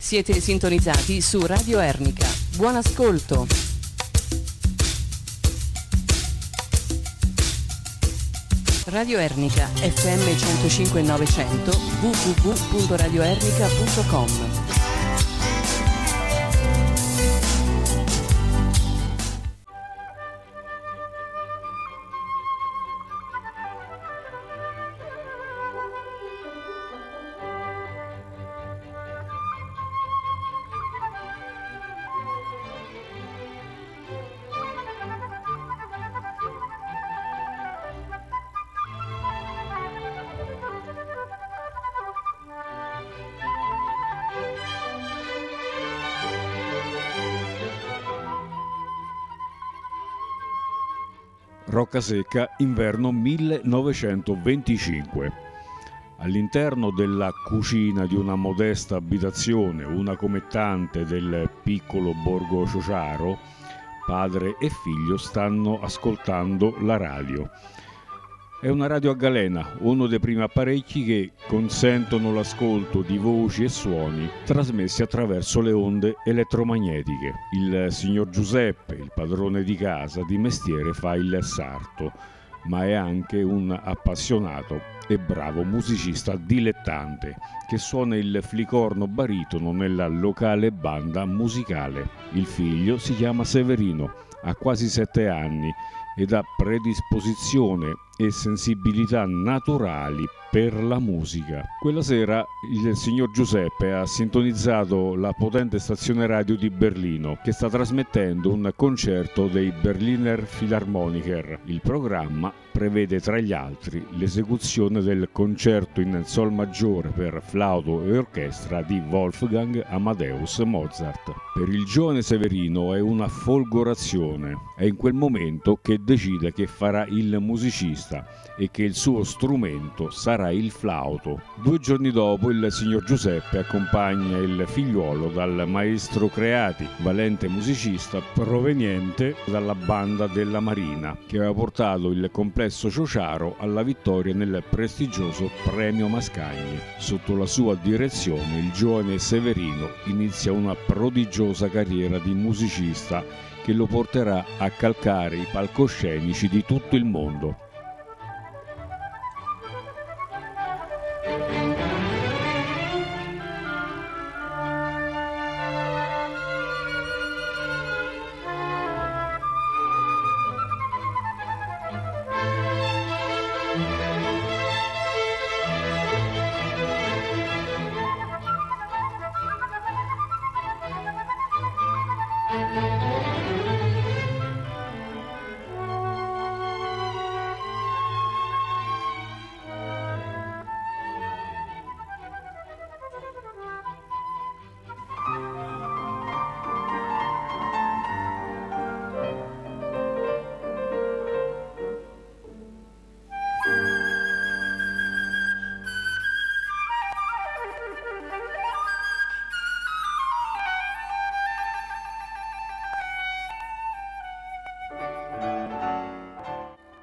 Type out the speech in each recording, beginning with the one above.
Siete sintonizzati su Radio Ernica. Buon ascolto. Radio Ernica FM 105 900 www.radioernica.com Roccasecca, inverno 1925. All'interno della cucina di una modesta abitazione, una comettante del piccolo borgo Ciociaro, padre e figlio stanno ascoltando la radio. È una radio a galena, uno dei primi apparecchi che consentono l'ascolto di voci e suoni trasmessi attraverso le onde elettromagnetiche. Il signor Giuseppe, il padrone di casa, di mestiere fa il sarto, ma è anche un appassionato e bravo musicista dilettante che suona il flicorno baritono nella locale banda musicale. Il figlio si chiama Severino, ha quasi sette anni ed ha predisposizione e sensibilità naturali per la musica. Quella sera il signor Giuseppe ha sintonizzato la potente stazione radio di Berlino che sta trasmettendo un concerto dei Berliner Philharmoniker. Il programma prevede tra gli altri l'esecuzione del concerto in sol maggiore per flauto e orchestra di Wolfgang Amadeus Mozart. Per il giovane Severino è una folgorazione, è in quel momento che decide che farà il musicista e che il suo strumento sarà il flauto. Due giorni dopo il signor Giuseppe accompagna il figliuolo dal maestro Creati, valente musicista proveniente dalla banda della Marina, che aveva portato il complesso Ciociaro alla vittoria nel prestigioso Premio Mascagni. Sotto la sua direzione il giovane Severino inizia una prodigiosa carriera di musicista che lo porterà a calcare i palcoscenici di tutto il mondo.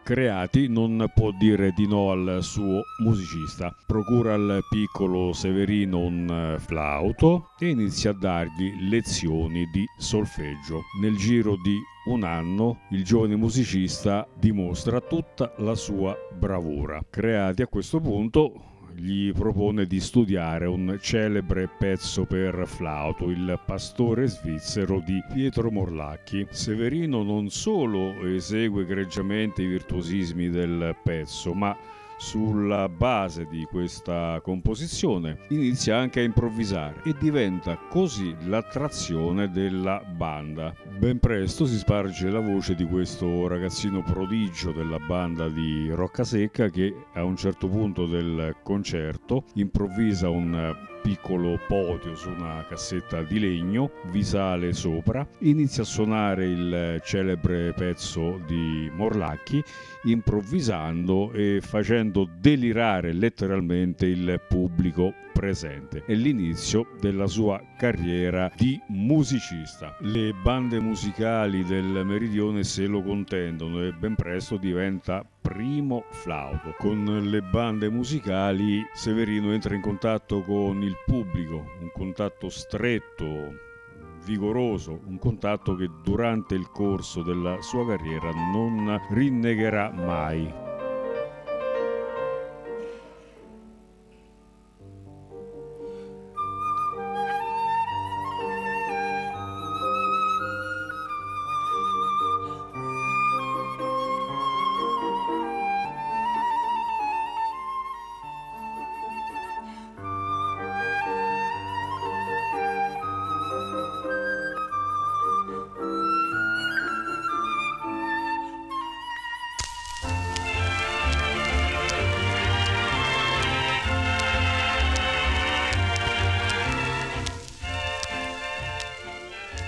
Creati non può dire di no al suo musicista. Procura al piccolo Severino un eh, flauto e inizia a dargli lezioni di solfeggio. Nel giro di un anno il giovane musicista dimostra tutta la sua bravura. Creati a questo punto gli propone di studiare un celebre pezzo per flauto, il pastore svizzero di Pietro Morlacchi. Severino non solo esegue egregiamente i virtuosismi del pezzo, ma sulla base di questa composizione inizia anche a improvvisare e diventa così l'attrazione della banda. Ben presto si sparge la voce di questo ragazzino prodigio della banda di Roccasecca che a un certo punto del concerto improvvisa un piccolo podio su una cassetta di legno, vi sale sopra, inizia a suonare il celebre pezzo di Morlacchi, improvvisando e facendo delirare letteralmente il pubblico presente. È l'inizio della sua carriera di musicista. Le bande musicali del Meridione se lo contendono e ben presto diventa primo flauto. Con le bande musicali Severino entra in contatto con il pubblico, un contatto stretto, vigoroso, un contatto che durante il corso della sua carriera non rinnegherà mai.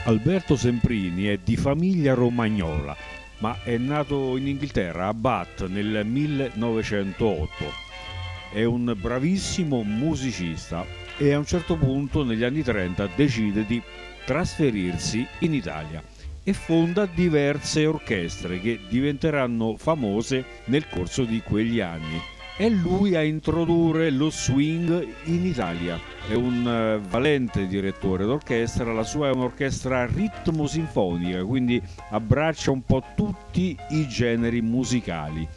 Alberto Semprini è di famiglia romagnola, ma è nato in Inghilterra, a Bath, nel 1908. È un bravissimo musicista e a un certo punto, negli anni 30, decide di trasferirsi in Italia e fonda diverse orchestre che diventeranno famose nel corso di quegli anni è lui a introdurre lo swing in Italia. È un uh, valente direttore d'orchestra, la sua è un'orchestra ritmo sinfonica, quindi abbraccia un po' tutti i generi musicali.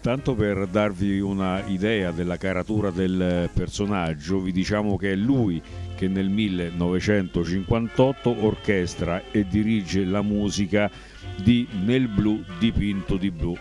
Tanto per darvi una idea della caratura del personaggio, vi diciamo che è lui che nel 1958 orchestra e dirige la musica di Nel blu dipinto di blu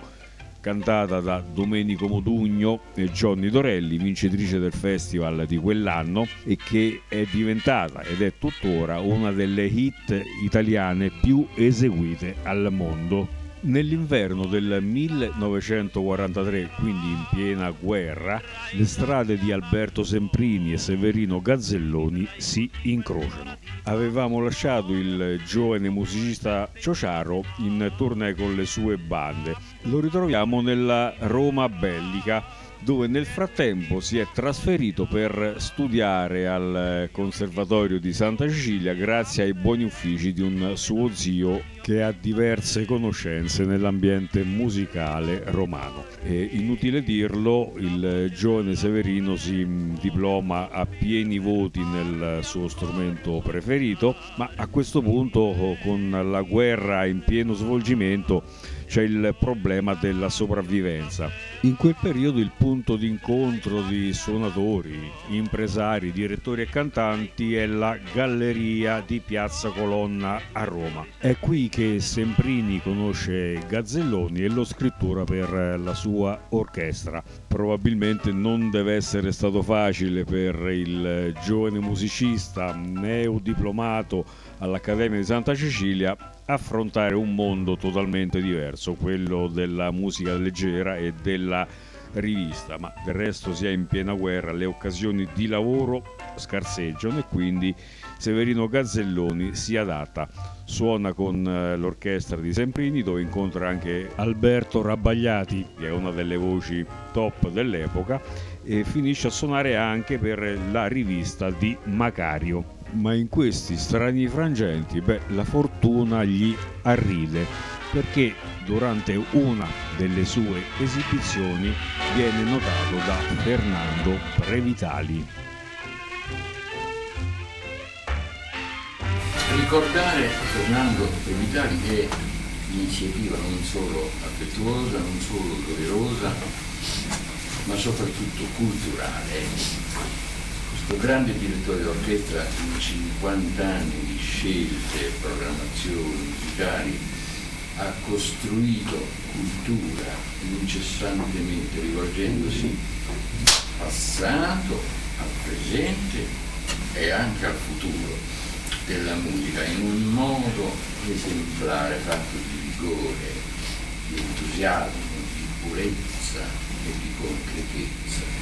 cantata da Domenico Modugno e Johnny Dorelli, vincitrice del festival di quell'anno e che è diventata ed è tuttora una delle hit italiane più eseguite al mondo. Nell'inverno del 1943, quindi in piena guerra, le strade di Alberto Semprini e Severino Gazzelloni si incrociano. Avevamo lasciato il giovane musicista Ciociaro in tournée con le sue bande. Lo ritroviamo nella Roma bellica dove nel frattempo si è trasferito per studiare al Conservatorio di Santa Cecilia grazie ai buoni uffici di un suo zio che ha diverse conoscenze nell'ambiente musicale romano. E inutile dirlo, il giovane Severino si diploma a pieni voti nel suo strumento preferito, ma a questo punto con la guerra in pieno svolgimento c'è il problema della sopravvivenza. In quel periodo il punto d'incontro di suonatori, impresari, direttori e cantanti è la Galleria di Piazza Colonna a Roma. È qui che Semprini conosce Gazzelloni e lo scrittura per la sua orchestra. Probabilmente non deve essere stato facile per il giovane musicista neodiplomato all'Accademia di Santa Cecilia affrontare un mondo totalmente diverso, quello della musica leggera e della rivista, ma del resto si è in piena guerra, le occasioni di lavoro scarseggiano e quindi Severino Gazzelloni si adatta. Suona con eh, l'orchestra di Semprini dove incontra anche Alberto Rabbagliati, che è una delle voci top dell'epoca, e finisce a suonare anche per la rivista di Macario ma in questi strani frangenti beh, la fortuna gli arride perché durante una delle sue esibizioni viene notato da Fernando Previtali. Ricordare Fernando Previtali è un'iniziativa non solo affettuosa, non solo doverosa, ma soprattutto culturale questo grande direttore d'orchestra in 50 anni di scelte programmazioni musicali ha costruito cultura incessantemente rivolgendosi al passato, al presente e anche al futuro della musica in un modo esemplare fatto di vigore, di entusiasmo, di purezza e di concretezza.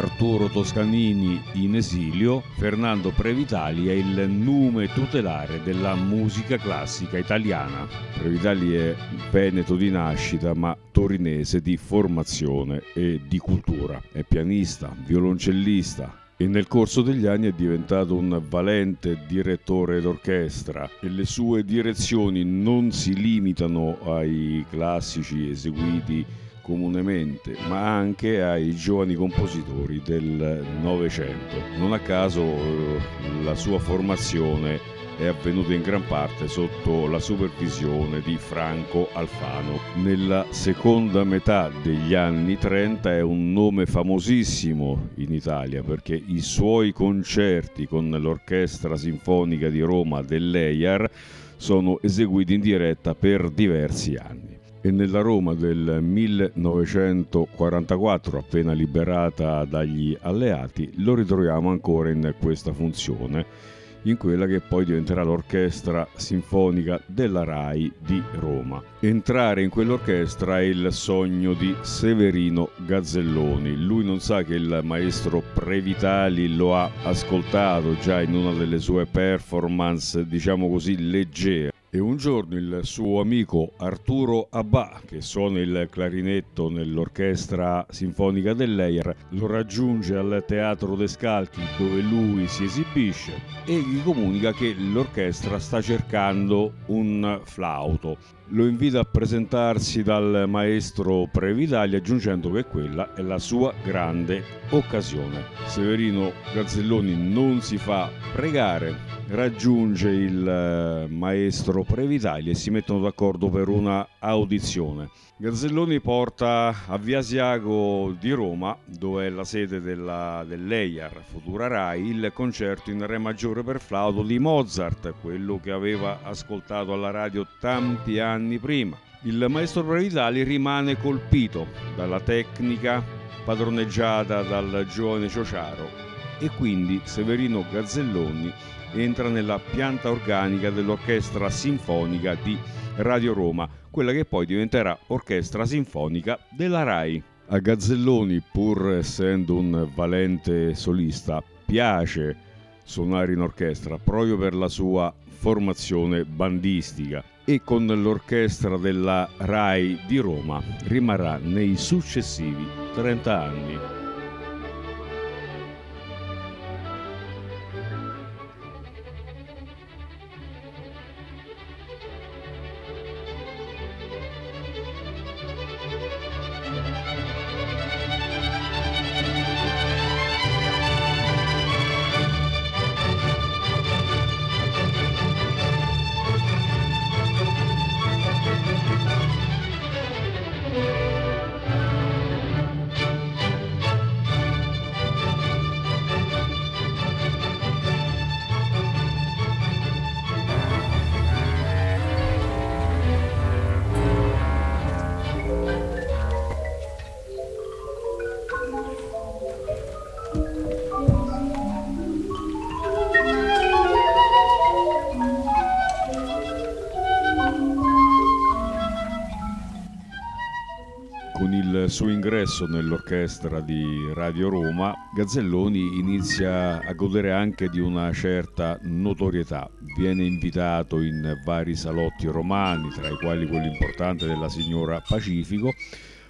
Arturo Toscanini in esilio, Fernando Previtali è il nume tutelare della musica classica italiana. Previtali è veneto di nascita ma torinese di formazione e di cultura. È pianista, violoncellista, e nel corso degli anni è diventato un valente direttore d'orchestra e le sue direzioni non si limitano ai classici eseguiti comunemente, ma anche ai giovani compositori del Novecento. Non a caso eh, la sua formazione è avvenuta in gran parte sotto la supervisione di Franco Alfano. Nella seconda metà degli anni 30 è un nome famosissimo in Italia perché i suoi concerti con l'Orchestra Sinfonica di Roma dell'EIAR sono eseguiti in diretta per diversi anni e nella Roma del 1944, appena liberata dagli alleati, lo ritroviamo ancora in questa funzione in quella che poi diventerà l'orchestra sinfonica della RAI di Roma. Entrare in quell'orchestra è il sogno di Severino Gazzelloni. Lui non sa che il maestro Previtali lo ha ascoltato già in una delle sue performance, diciamo così, leggere e un giorno il suo amico Arturo Abba, che suona il clarinetto nell'orchestra sinfonica dell'Eir, lo raggiunge al Teatro De Scalchi dove lui si esibisce e gli comunica che l'orchestra sta cercando un flauto. Lo invita a presentarsi dal maestro Previtali aggiungendo che quella è la sua grande occasione. Severino Gazzelloni non si fa pregare raggiunge il eh, maestro Previtali e si mettono d'accordo per una audizione. Gazzelloni porta a Via Asiago di Roma, dove è la sede della, dell'EIAR, futura RAI, il concerto in Re maggiore per flauto di Mozart, quello che aveva ascoltato alla radio tanti anni prima. Il maestro Previtali rimane colpito dalla tecnica padroneggiata dal giovane Ciociaro e quindi Severino Gazzelloni entra nella pianta organica dell'Orchestra Sinfonica di Radio Roma, quella che poi diventerà Orchestra Sinfonica della RAI. A Gazzelloni, pur essendo un valente solista, piace suonare in orchestra proprio per la sua formazione bandistica e con l'orchestra della RAI di Roma rimarrà nei successivi 30 anni. Suo ingresso nell'orchestra di Radio Roma, Gazzelloni inizia a godere anche di una certa notorietà. Viene invitato in vari salotti romani, tra i quali quello importante della signora Pacifico,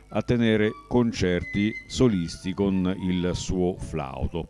a tenere concerti solisti con il suo flauto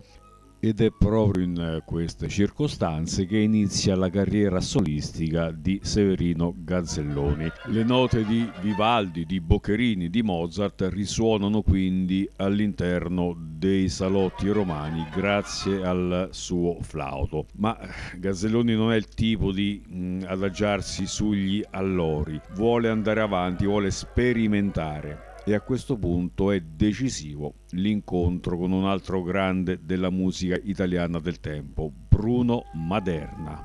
ed è proprio in eh, queste circostanze che inizia la carriera solistica di Severino Gazzelloni. Le note di Vivaldi, di Boccherini, di Mozart risuonano quindi all'interno dei salotti romani grazie al suo flauto. Ma eh, Gazzelloni non è il tipo di mh, mm, adagiarsi sugli allori, vuole andare avanti, vuole sperimentare e a questo punto è decisivo l'incontro con un altro grande della musica italiana del tempo, Bruno Maderna.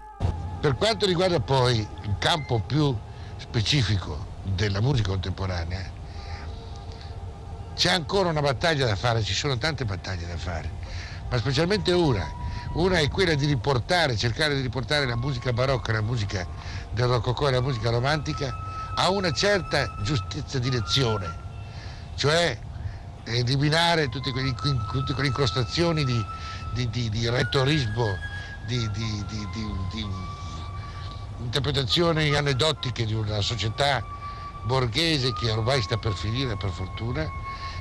Per quanto riguarda poi il campo più specifico della musica contemporanea, c'è ancora una battaglia da fare, ci sono tante battaglie da fare, ma specialmente una. Una è quella di riportare, cercare di riportare la musica barocca, la musica del rococò e la musica romantica a una certa giustizia di lezione cioè eliminare tutte, quelle, tutte quelle incrostazioni di, di, di, di rettorismo, di, di, interpretazioni aneddotiche di una società borghese che ormai sta per finire per fortuna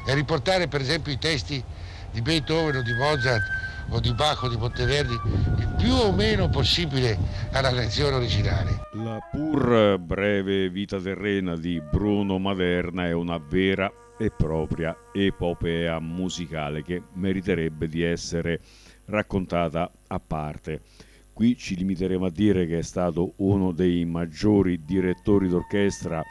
e riportare per esempio i testi di Beethoven o di Mozart o di Bach o di Monteverdi il più o meno possibile alla lezione originale. La pur breve vita terrena di Bruno Maderna è una vera e propria epopea musicale che meriterebbe di essere raccontata a parte. Qui ci limiteremo a dire che è stato uno dei maggiori direttori d'orchestra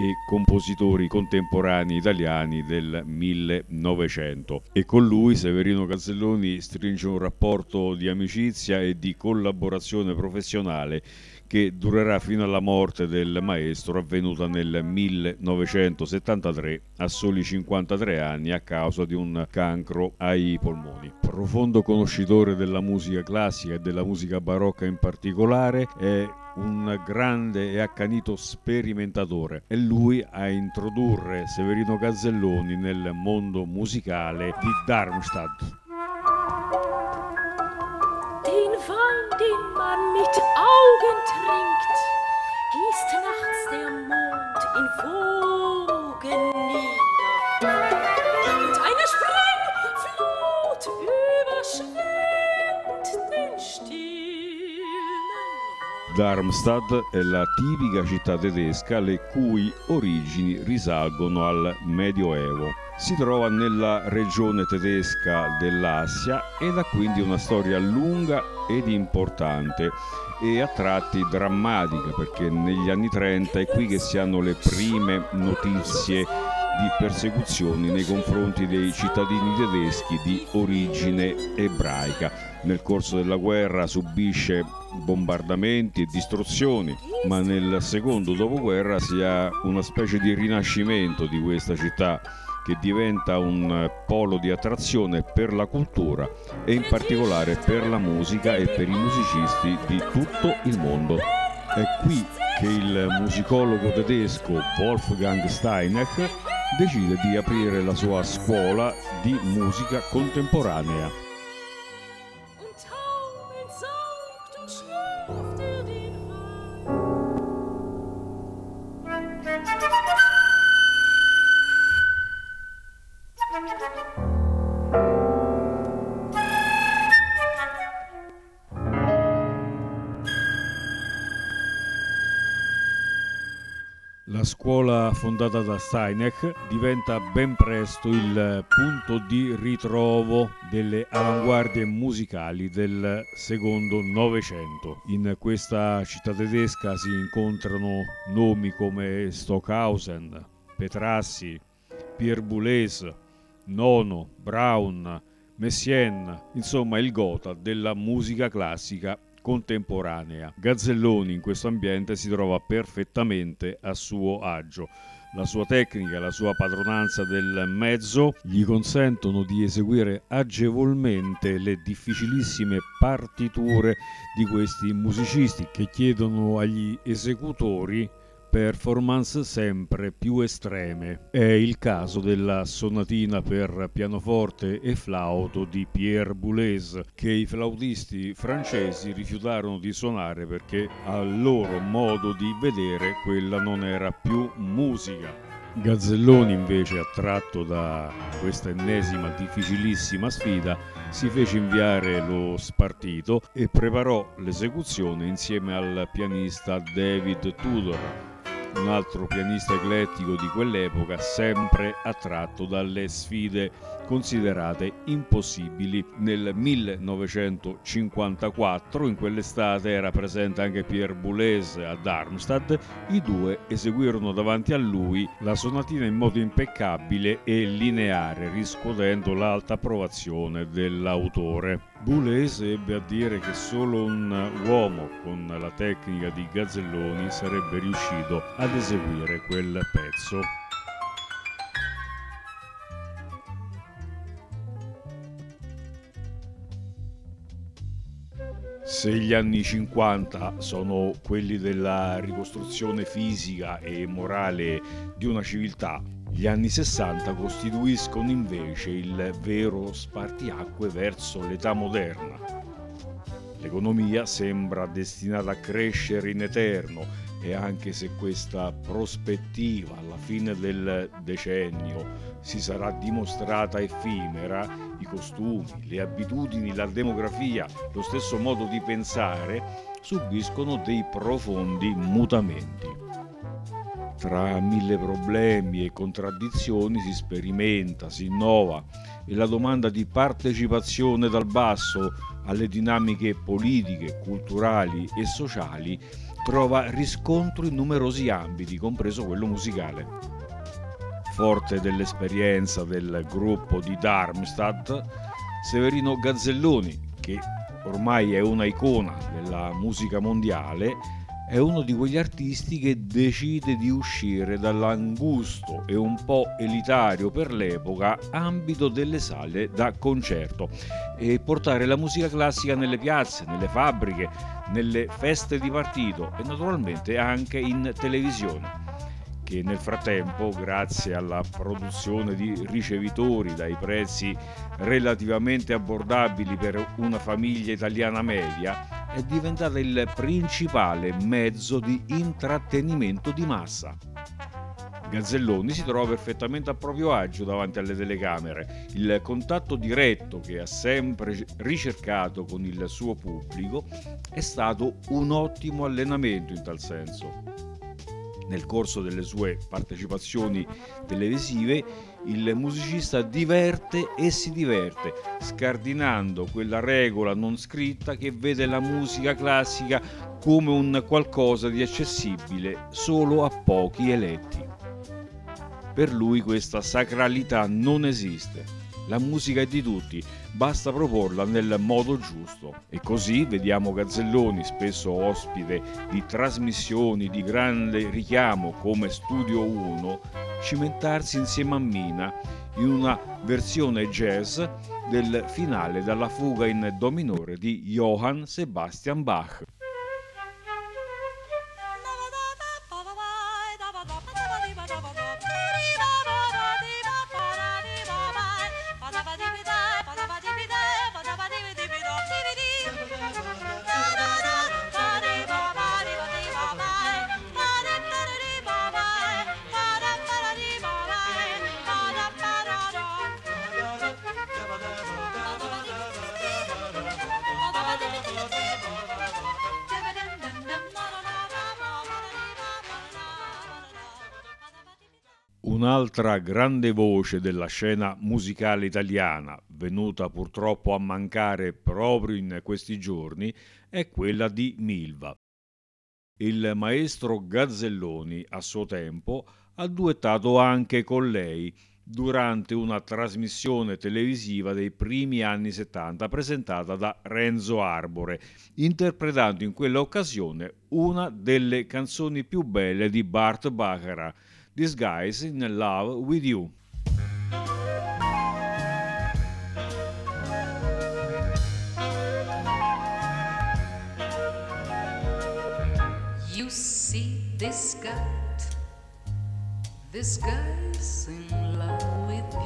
e compositori contemporanei italiani del 1900 e con lui Severino Cazzelloni stringe un rapporto di amicizia e di collaborazione professionale che durerà fino alla morte del maestro avvenuta nel 1973 a soli 53 anni a causa di un cancro ai polmoni. Profondo conoscitore della musica classica e della musica barocca in particolare, è un grande e accanito sperimentatore. È lui a introdurre Severino Gazzelloni nel mondo musicale di Darmstadt. Den Wein, den man mit Augen trinkt, gießt nachts der Mond in Wogen Darmstadt è la tipica città tedesca le cui origini risalgono al Medioevo. Si trova nella regione tedesca dell'Assia ed ha quindi una storia lunga ed importante e a tratti drammatica perché negli anni 30 è qui che si hanno le prime notizie di persecuzioni nei confronti dei cittadini tedeschi di origine ebraica. Nel corso della guerra subisce bombardamenti e distruzioni, ma nel secondo dopoguerra si ha una specie di rinascimento di questa città che diventa un polo di attrazione per la cultura e in particolare per la musica e per i musicisti di tutto il mondo. È qui che il musicologo tedesco Wolfgang Steinach decide di aprire la sua scuola di musica contemporanea. Fondata da Steinach diventa ben presto il punto di ritrovo delle avanguardie musicali del secondo Novecento. In questa città tedesca si incontrano nomi come Stockhausen, Petrassi, Pierre Boulez, Nono, Brown, Messiaen, insomma il gota della musica classica contemporanea. Gazzelloni in questo ambiente si trova perfettamente a suo agio. La sua tecnica la sua padronanza del mezzo gli consentono di eseguire agevolmente le difficilissime partiture di questi musicisti che chiedono agli esecutori performance sempre più estreme. È il caso della sonatina per pianoforte e flauto di Pierre Boulez, che i flautisti francesi rifiutarono di suonare perché al loro modo di vedere quella non era più musica. Gazzelloni invece, attratto da questa ennesima difficilissima sfida, si fece inviare lo spartito e preparò l'esecuzione insieme al pianista David Tudor, un altro pianista eclettico di quell'epoca, sempre attratto dalle sfide considerate impossibili. Nel 1954, in quell'estate, era presente anche Pierre Boulez a Darmstadt. I due eseguirono davanti a lui la sonatina in modo impeccabile e lineare, riscuotendo l'alta approvazione dell'autore. Boulez ebbe a dire che solo un uomo con la tecnica di Gazzelloni sarebbe riuscito ad eseguire quel pezzo. Se gli anni 50 sono quelli della ricostruzione fisica e morale di una civiltà, Gli anni 60 costituiscono invece il vero spartiacque verso l'età moderna. L'economia sembra destinata a crescere in eterno e anche se questa prospettiva alla fine del decennio si sarà dimostrata effimera, i costumi, le abitudini, la demografia, lo stesso modo di pensare subiscono dei profondi mutamenti. Tra mille problemi e contraddizioni si sperimenta, si innova e la domanda di partecipazione dal basso alle dinamiche politiche, culturali e sociali trova riscontro in numerosi ambiti, compreso quello musicale. Forte dell'esperienza del gruppo di Darmstadt, Severino Gazzelloni, che ormai è una icona della musica mondiale, è uno di quegli artisti che decide di uscire dall'angusto e un po' elitario per l'epoca ambito delle sale da concerto e portare la musica classica nelle piazze, nelle fabbriche, nelle feste di partito e naturalmente anche in televisione che nel frattempo, grazie alla produzione di ricevitori dai prezzi relativamente abbordabili per una famiglia italiana media, è diventata il principale mezzo di intrattenimento di massa. Gazzelloni si trova perfettamente a proprio agio davanti alle telecamere. Il contatto diretto che ha sempre ricercato con il suo pubblico è stato un ottimo allenamento in tal senso nel corso delle sue partecipazioni televisive, il musicista diverte e si diverte, scardinando quella regola non scritta che vede la musica classica come un qualcosa di accessibile solo a pochi eletti. Per lui questa sacralità non esiste la musica è di tutti, basta proporla nel modo giusto. E così vediamo Gazzelloni, spesso ospite di trasmissioni di grande richiamo come Studio 1, cimentarsi insieme a Mina in una versione jazz del finale dalla fuga in Do minore di Johann Sebastian Bach. Un'altra grande voce della scena musicale italiana, venuta purtroppo a mancare proprio in questi giorni, è quella di Milva. Il maestro Gazzelloni, a suo tempo, ha duettato anche con lei durante una trasmissione televisiva dei primi anni 70 presentata da Renzo Arbore, interpretando in quella occasione una delle canzoni più belle di Bart Bacharach, This Guy's in Love with You. You see this guy, this guy's in love with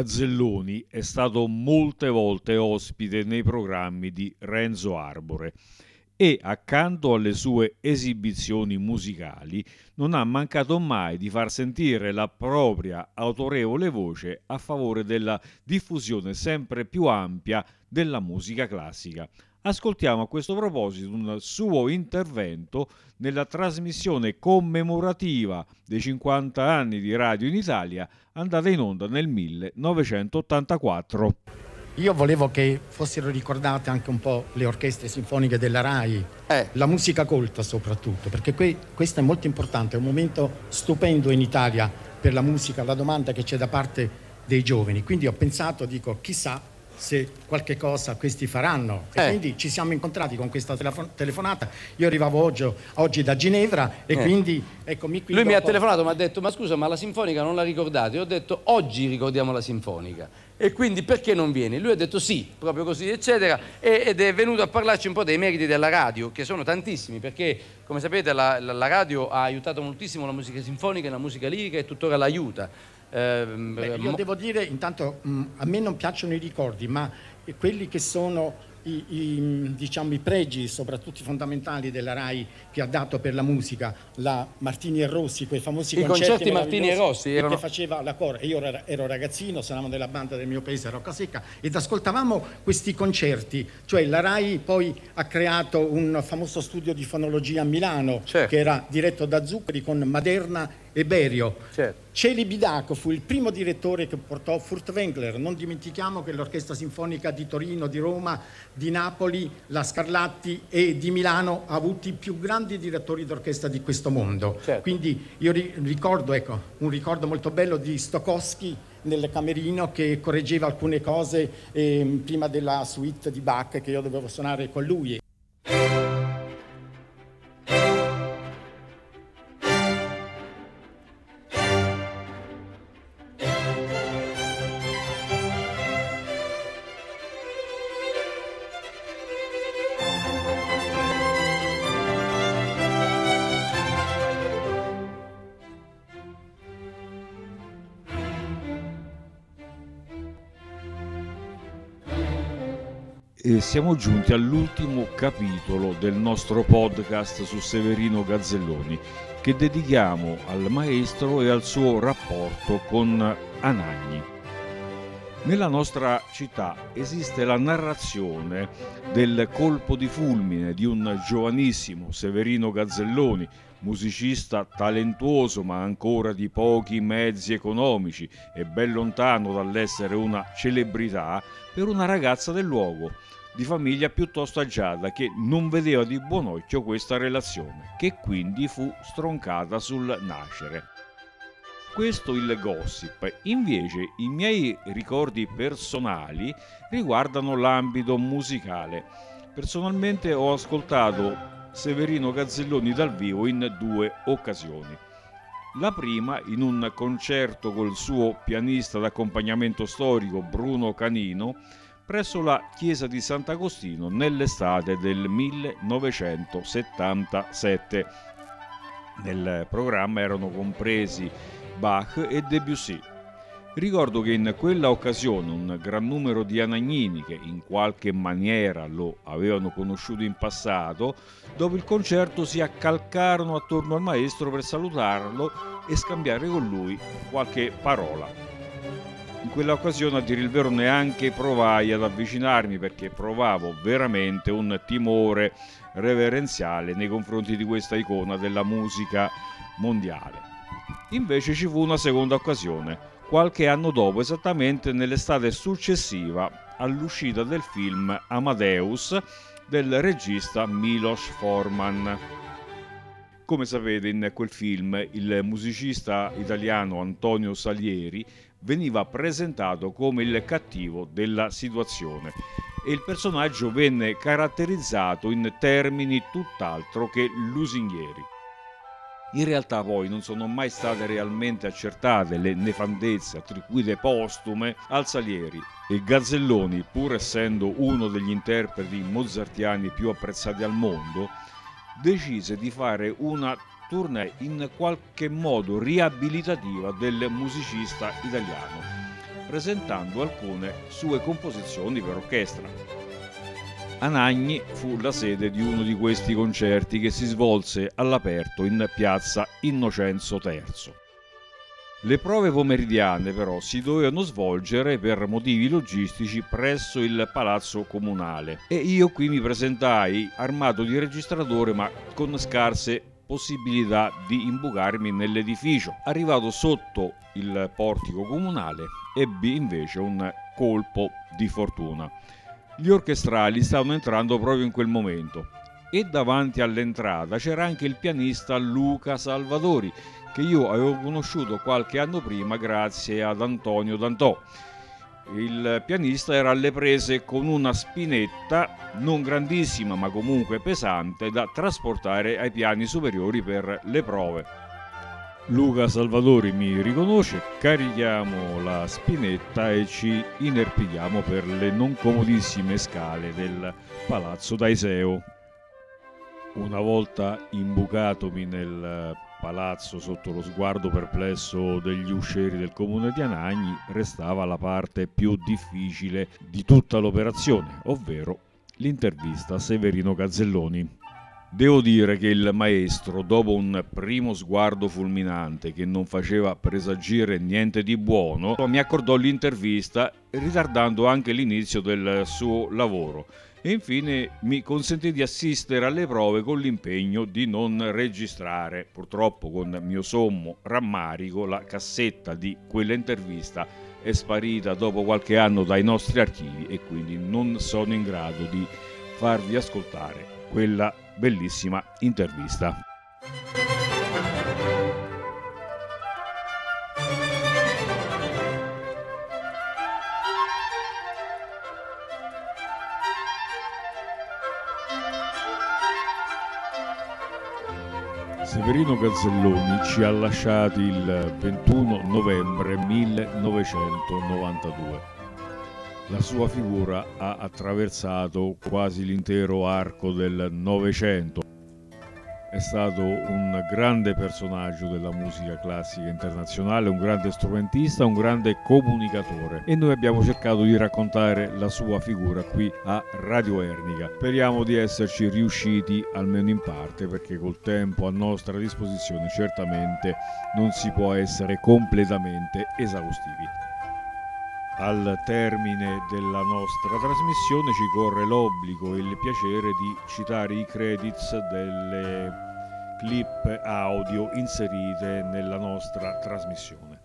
Gazzelloni è stato molte volte ospite nei programmi di Renzo Arbore e accanto alle sue esibizioni musicali non ha mancato mai di far sentire la propria autorevole voce a favore della diffusione sempre più ampia della musica classica. Ascoltiamo a questo proposito un suo intervento nella trasmissione commemorativa dei 50 anni di radio in Italia andata in onda nel 1984. Io volevo che fossero ricordate anche un po' le orchestre sinfoniche della RAI, Eh. la musica colta soprattutto, perché que- questo è molto importante, è un momento stupendo in Italia per la musica, la domanda che c'è da parte dei giovani. Quindi ho pensato, dico, chissà se qualche cosa questi faranno. E Eh. quindi ci siamo incontrati con questa telefon- telefonata. Io arrivavo oggi, oggi da Ginevra e Eh. quindi eccomi qui. Lui mi ha dopo- telefonato e mi ha detto ma scusa ma la sinfonica non la ricordate? Io ho detto oggi ricordiamo la sinfonica e quindi perché non vieni? Lui ha detto sì, proprio così eccetera e- ed è venuto a parlarci un po' dei meriti della radio che sono tantissimi perché come sapete la, la- la radio ha aiutato moltissimo la musica sinfonica e la musica lirica e tuttora l'aiuta. Ehm, Beh, io mo- devo dire, intanto, mh, a me non piacciono i ricordi, ma quelli che sono i, i, diciamo, i pregi, soprattutto fondamentali della RAI che ha dato per la musica, la Martini e Rossi, quei famosi I concerti, concerti Martini e Rossi che erano- faceva la cora. E Io ero, ragazzino, suonavo nella banda del mio paese, Rocca Secca, ed ascoltavamo questi concerti. Cioè la RAI poi ha creato un famoso studio di fonologia a Milano, Certo. che era diretto da Zuccari con Maderna e Berio. Certo. Celi Bidaco fu il primo direttore che portò Furtwängler. Non dimentichiamo che l'Orchestra Sinfonica di Torino, di Roma, di Napoli, la Scarlatti e di Milano ha avuto i più grandi direttori d'orchestra di questo mondo. Certo. Quindi io ri- ricordo, ecco, un ricordo molto bello di Stokowski nel camerino che correggeva alcune cose ehm, prima della suite di Bach che io dovevo suonare con lui. Siamo giunti all'ultimo capitolo del nostro podcast su Severino Gazzelloni che dedichiamo al maestro e al suo rapporto con Anagni. Nella nostra città esiste la narrazione del colpo di fulmine di un giovanissimo Severino Gazzelloni, musicista talentuoso ma ancora di pochi mezzi economici e ben lontano dall'essere una celebrità per una ragazza del luogo, di famiglia piuttosto agiata che non vedeva di buon occhio questa relazione, che quindi fu stroncata sul nascere. Questo il gossip. Invece i miei ricordi personali riguardano l'ambito musicale. Personalmente ho ascoltato Severino Gazzelloni dal vivo in due occasioni. La prima in un concerto col suo pianista d'accompagnamento storico Bruno Canino presso la chiesa di Sant'Agostino nell'estate del 1977. Nel programma erano compresi Bach e Debussy. Ricordo che in quella occasione un gran numero di anagnini che in qualche maniera lo avevano conosciuto in passato, dopo il concerto si accalcarono attorno al maestro per salutarlo e scambiare con lui qualche parola. In quella occasione, a dire il vero, neanche provai ad avvicinarmi perché provavo veramente un timore reverenziale nei confronti di questa icona della musica mondiale. Invece ci fu una seconda occasione, qualche anno dopo, esattamente nell'estate successiva all'uscita del film Amadeus del regista Milos Forman. Come sapete, in quel film il musicista italiano Antonio Salieri veniva presentato come il cattivo della situazione e il personaggio venne caratterizzato in termini tutt'altro che lusinghieri. In realtà poi non sono mai state realmente accertate le nefandezze attribuite postume al Salieri e Gazzelloni, pur essendo uno degli interpreti mozartiani più apprezzati al mondo, decise di fare una tournée in qualche modo riabilitativa del musicista italiano, presentando alcune sue composizioni per orchestra. Anagni fu la sede di uno di questi concerti che si svolse all'aperto in piazza Innocenzo III. Le prove pomeridiane però si dovevano svolgere per motivi logistici presso il palazzo comunale e io qui mi presentai armato di registratore ma con scarse possibilità di imbucarmi nell'edificio. Arrivato sotto il portico comunale ebbi invece un colpo di fortuna. Gli orchestrali stavano entrando proprio in quel momento e davanti all'entrata c'era anche il pianista Luca Salvatori che io avevo conosciuto qualche anno prima grazie ad Antonio Dantò. Il pianista era alle prese con una spinetta non grandissima ma comunque pesante da trasportare ai piani superiori per le prove. Luca Salvatori mi riconosce, carichiamo la spinetta e ci inerpichiamo per le non comodissime scale del Palazzo d'Aiseo. Una volta imbucatomi nel palazzo sotto lo sguardo perplesso degli uscieri del comune di Anagni, restava la parte più difficile di tutta l'operazione, ovvero l'intervista a Severino Gazzelloni. Devo dire che il maestro, dopo un primo sguardo fulminante che non faceva presagire niente di buono, mi accordò l'intervista ritardando anche l'inizio del suo lavoro e infine mi consentì di assistere alle prove con l'impegno di non registrare. Purtroppo con mio sommo rammarico la cassetta di quell'intervista è sparita dopo qualche anno dai nostri archivi e quindi non sono in grado di farvi ascoltare quella bellissima intervista. Severino Gazzelloni ci ha lasciati il 21 novembre 1992. La sua figura ha attraversato quasi l'intero arco del Novecento. Stato un grande personaggio della musica classica internazionale, un grande strumentista, un grande comunicatore e noi abbiamo cercato di raccontare la sua figura qui a Radio Ernica. Speriamo di esserci riusciti almeno in parte perché col tempo a nostra disposizione certamente non si può essere completamente esaustivi. Al termine della nostra trasmissione ci corre l'obbligo e il piacere di citare i credits delle clip audio inserite nella nostra trasmissione.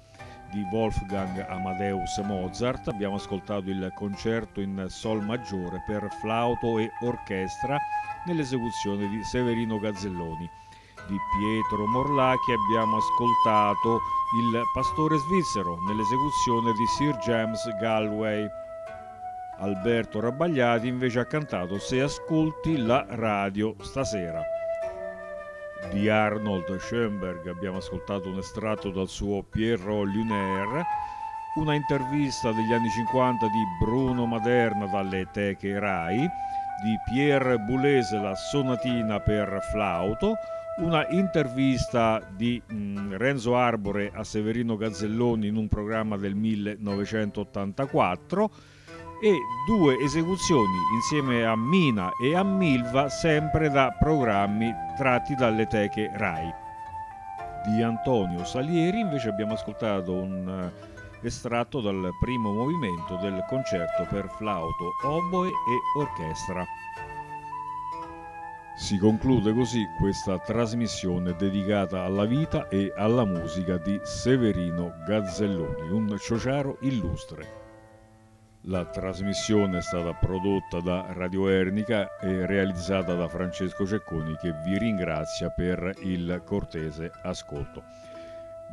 Di Wolfgang Amadeus Mozart abbiamo ascoltato il concerto in Sol maggiore per flauto e orchestra nell'esecuzione di Severino Gazzelloni di Pietro Morlacchi abbiamo ascoltato Il pastore svizzero nell'esecuzione di Sir James Galway. Alberto Rabbagliati invece ha cantato Se ascolti la radio stasera. Di Arnold Schoenberg. Abbiamo ascoltato un estratto dal suo Pierrot Lunaire, una intervista degli anni 50 di Bruno Maderna dalle teche Rai, di Pierre Boulez la sonatina per flauto, una intervista di mh, mm, Renzo Arbore a Severino Gazzelloni in un programma del 1984 e due esecuzioni insieme a Mina e a Milva sempre da programmi tratti dalle teche RAI. Di Antonio Salieri invece abbiamo ascoltato un uh, estratto dal primo movimento del concerto per flauto, oboe e orchestra. Si conclude così questa trasmissione dedicata alla vita e alla musica di Severino Gazzelloni, un ciociaro illustre. La trasmissione è stata prodotta da Radio Ernica e realizzata da Francesco Cecconi che vi ringrazia per il cortese ascolto.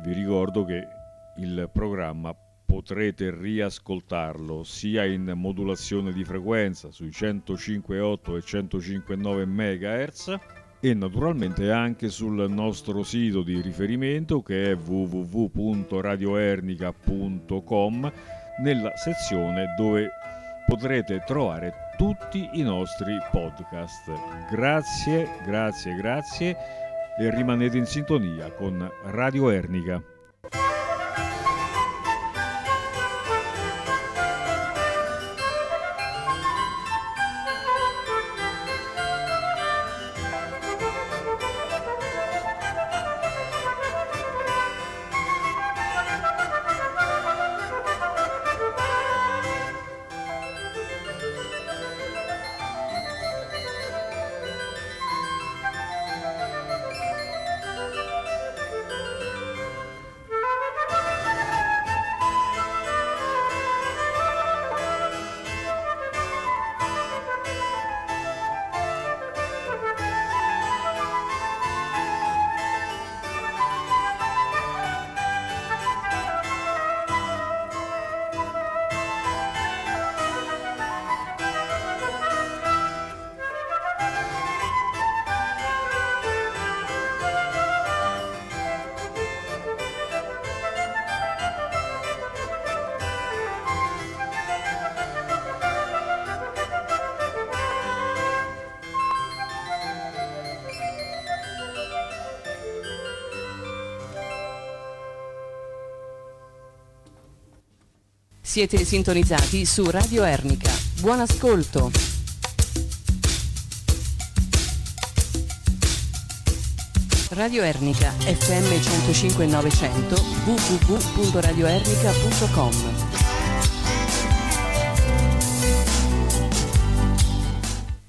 Vi ricordo che il programma potrete riascoltarlo sia in modulazione di frequenza sui 105.8 e 105.9 MHz e naturalmente anche sul nostro sito di riferimento che è www.radioernica.com nella sezione dove potrete trovare tutti i nostri podcast. Grazie, grazie, grazie e rimanete in sintonia con Radio Ernica. Siete sintonizzati su Radio Ernica. Buon ascolto. Radio Ernica FM 105 900 www.radioernica.com